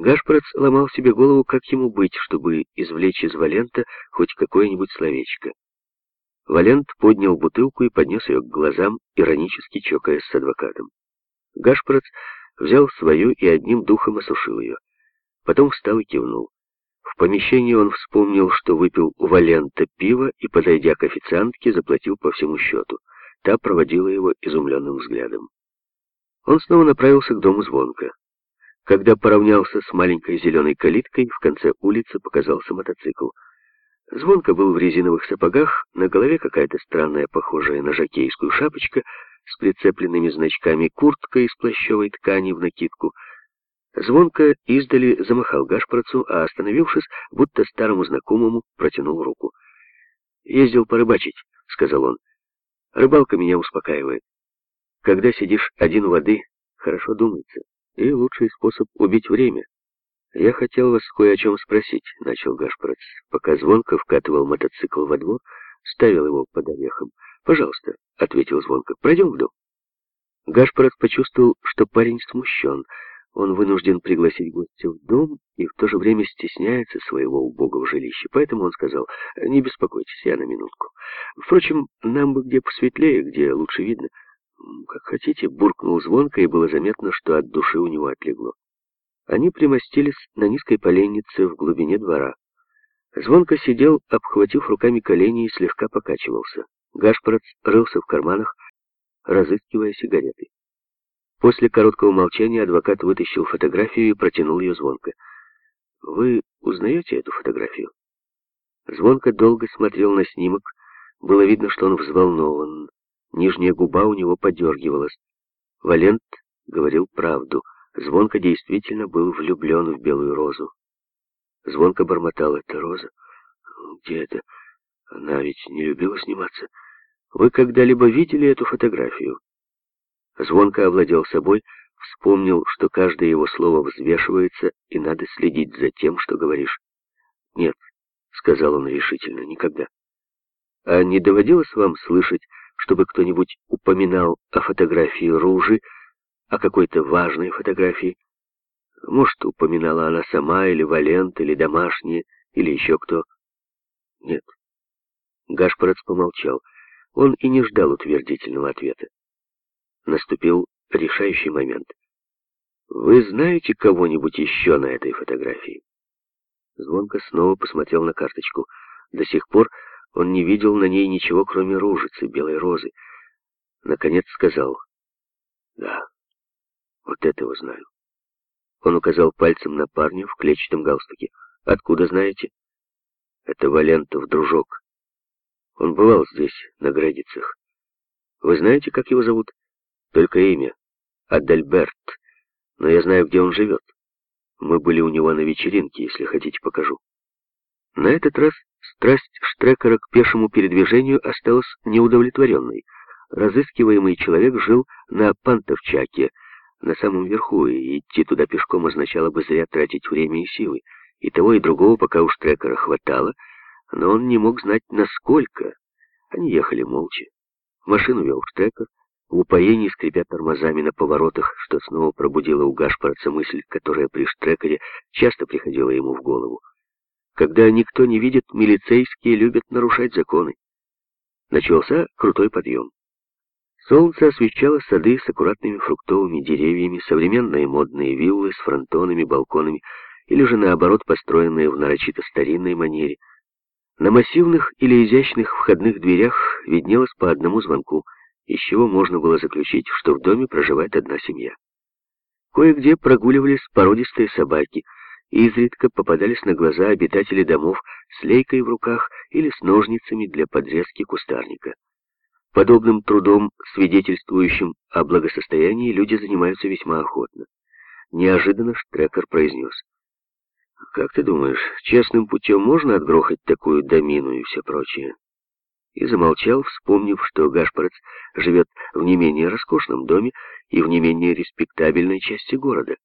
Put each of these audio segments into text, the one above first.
Гашпорец ломал себе голову, как ему быть, чтобы извлечь из Валента хоть какое-нибудь словечко. Валент поднял бутылку и поднес ее к глазам, иронически чокаясь с адвокатом. Гашпорец взял свою и одним духом осушил ее. Потом встал и кивнул. В помещении он вспомнил, что выпил у Валента пиво и, подойдя к официантке, заплатил по всему счету. Та проводила его изумленным взглядом. Он снова направился к дому звонка. Когда поравнялся с маленькой зеленой калиткой, в конце улицы показался мотоцикл. Звонко был в резиновых сапогах, на голове какая-то странная, похожая на жакейскую шапочка с прицепленными значками, куртка из плащевой ткани в накидку. Звонко издали замахал Гашпорцу, а остановившись, будто старому знакомому, протянул руку. «Ездил порыбачить», — сказал он. «Рыбалка меня успокаивает. Когда сидишь один у воды, хорошо думается и лучший способ убить время. «Я хотел вас кое о чем спросить», — начал Гашпорец, пока Звонко вкатывал мотоцикл во двор, ставил его под орехом. «Пожалуйста», — ответил Звонко, — «пройдем в дом». Гашпорец почувствовал, что парень смущен. Он вынужден пригласить гостя в дом и в то же время стесняется своего убогого жилища. Поэтому он сказал, «Не беспокойтесь, я на минутку. Впрочем, нам бы где посветлее, где лучше видно». «Как хотите», — буркнул звонко, и было заметно, что от души у него отлегло. Они примостились на низкой поленнице в глубине двора. Звонко сидел, обхватив руками колени и слегка покачивался. Гашпорец рылся в карманах, разыскивая сигареты. После короткого молчания адвокат вытащил фотографию и протянул ее звонко. «Вы узнаете эту фотографию?» Звонко долго смотрел на снимок. Было видно, что он взволнован. Нижняя губа у него подергивалась. Валент говорил правду. Звонко действительно был влюблен в белую розу. Звонко бормотал. «Это роза? Где это? Она ведь не любила сниматься. Вы когда-либо видели эту фотографию?» Звонко овладел собой, вспомнил, что каждое его слово взвешивается, и надо следить за тем, что говоришь. «Нет», — сказал он решительно, — «никогда». «А не доводилось вам слышать, чтобы кто-нибудь упоминал о фотографии Ружи, о какой-то важной фотографии. Может, упоминала она сама, или Валент, или домашние, или еще кто. Нет. Гашпорец помолчал. Он и не ждал утвердительного ответа. Наступил решающий момент. «Вы знаете кого-нибудь еще на этой фотографии?» Звонко снова посмотрел на карточку. До сих пор он не видел на ней ничего, кроме ружицы, белой розы. Наконец сказал, «Да, вот этого знаю». Он указал пальцем на парня в клетчатом галстуке. «Откуда знаете?» «Это Валентов дружок. Он бывал здесь, на Градицах. Вы знаете, как его зовут?» «Только имя. Адальберт. Но я знаю, где он живет. Мы были у него на вечеринке, если хотите, покажу». На этот раз Страсть Штрекера к пешему передвижению осталась неудовлетворенной. Разыскиваемый человек жил на Пантовчаке, на самом верху, и идти туда пешком означало бы зря тратить время и силы. И того, и другого пока у Штрекера хватало, но он не мог знать, насколько. Они ехали молча. Машину вел Штрекер, в упоении скрипя тормозами на поворотах, что снова пробудило у Гашпорца мысль, которая при Штрекере часто приходила ему в голову. Когда никто не видит, милицейские любят нарушать законы. Начался крутой подъем. Солнце освещало сады с аккуратными фруктовыми деревьями, современные модные виллы с фронтонами, балконами, или же наоборот построенные в нарочито старинной манере. На массивных или изящных входных дверях виднелось по одному звонку, из чего можно было заключить, что в доме проживает одна семья. Кое-где прогуливались породистые собаки — Изредка попадались на глаза обитатели домов с лейкой в руках или с ножницами для подрезки кустарника. Подобным трудом, свидетельствующим о благосостоянии, люди занимаются весьма охотно. Неожиданно Штрекер произнес. «Как ты думаешь, честным путем можно отгрохать такую домину и все прочее?» И замолчал, вспомнив, что Гашпорец живет в не менее роскошном доме и в не менее респектабельной части города.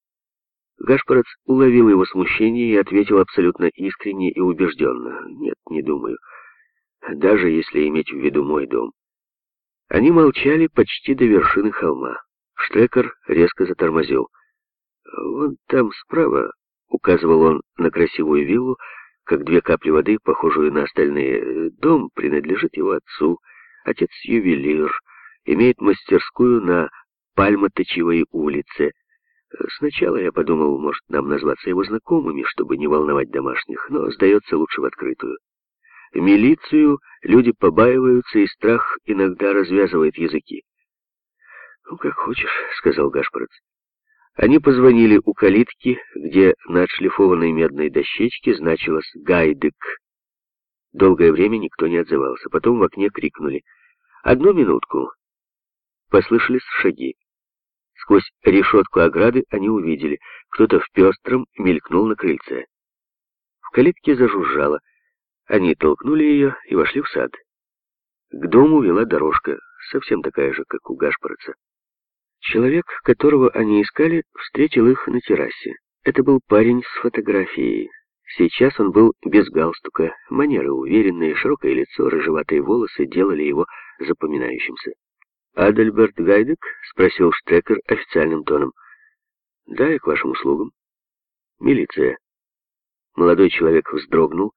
Гашпорец уловил его смущение и ответил абсолютно искренне и убежденно. «Нет, не думаю. Даже если иметь в виду мой дом». Они молчали почти до вершины холма. Штекер резко затормозил. «Вон там справа, указывал он на красивую виллу, как две капли воды, похожую на остальные. Дом принадлежит его отцу. Отец ювелир, имеет мастерскую на Пальмоточевой улице. Сначала я подумал, может, нам назваться его знакомыми, чтобы не волновать домашних, но, сдается, лучше в открытую. Милицию люди побаиваются, и страх иногда развязывает языки. «Ну, как хочешь», — сказал Гашпорец. Они позвонили у калитки, где на отшлифованной медной дощечке значилось «Гайдык». Долгое время никто не отзывался. Потом в окне крикнули «Одну минутку!» Послышались шаги. Сквозь решетку ограды они увидели, кто-то в пестром мелькнул на крыльце. В калитке зажужжало. Они толкнули ее и вошли в сад. К дому вела дорожка, совсем такая же, как у Гашпорца. Человек, которого они искали, встретил их на террасе. Это был парень с фотографией. Сейчас он был без галстука, манеры уверенные, широкое лицо, рыжеватые волосы делали его запоминающимся. «Адальберт Гайдек?» — спросил Штекер официальным тоном. «Да, я к вашим услугам». «Милиция». Молодой человек вздрогнул,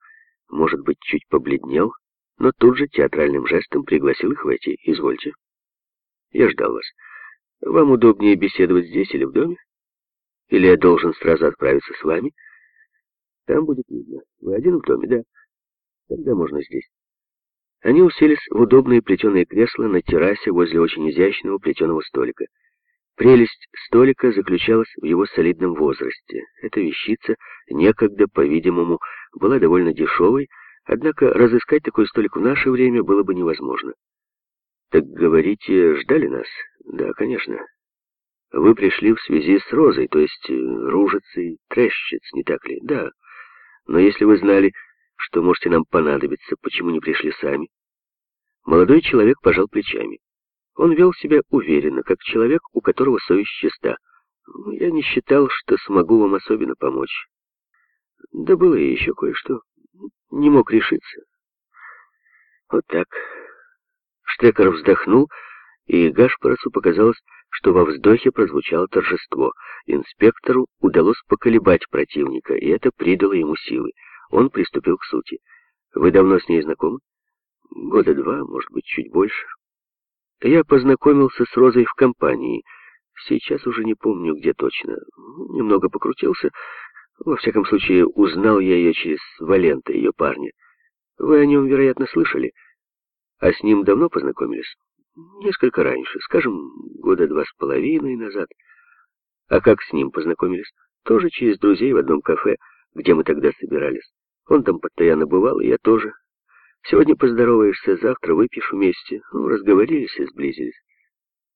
может быть, чуть побледнел, но тут же театральным жестом пригласил их войти. «Извольте». «Я ждал вас. Вам удобнее беседовать здесь или в доме? Или я должен сразу отправиться с вами? Там будет видно. Вы один в доме, да? Тогда можно здесь». Они уселись в удобные плетеные кресла на террасе возле очень изящного плетеного столика. Прелесть столика заключалась в его солидном возрасте. Эта вещица некогда, по-видимому, была довольно дешевой, однако разыскать такой столик в наше время было бы невозможно. «Так, говорите, ждали нас?» «Да, конечно. Вы пришли в связи с Розой, то есть э, Ружицей, Трещиц, не так ли?» «Да. Но если вы знали, что можете нам понадобиться, почему не пришли сами?» Молодой человек пожал плечами. Он вел себя уверенно, как человек, у которого совесть чиста. «Ну, я не считал, что смогу вам особенно помочь. Да было и еще кое-что. Не мог решиться. Вот так. Штекер вздохнул, и Гашпоросу показалось, что во вздохе прозвучало торжество. Инспектору удалось поколебать противника, и это придало ему силы. Он приступил к сути. «Вы давно с ней знакомы?» «Года два, может быть, чуть больше. Я познакомился с Розой в компании. Сейчас уже не помню, где точно. Немного покрутился. Во всяком случае, узнал я ее через Валента, ее парня. Вы о нем, вероятно, слышали. А с ним давно познакомились? Несколько раньше, скажем, года два с половиной назад. А как с ним познакомились? Тоже через друзей в одном кафе, где мы тогда собирались. Он там постоянно бывал, и я тоже. Сегодня поздороваешься, завтра выпьешь вместе. Ну, разговорились и сблизились.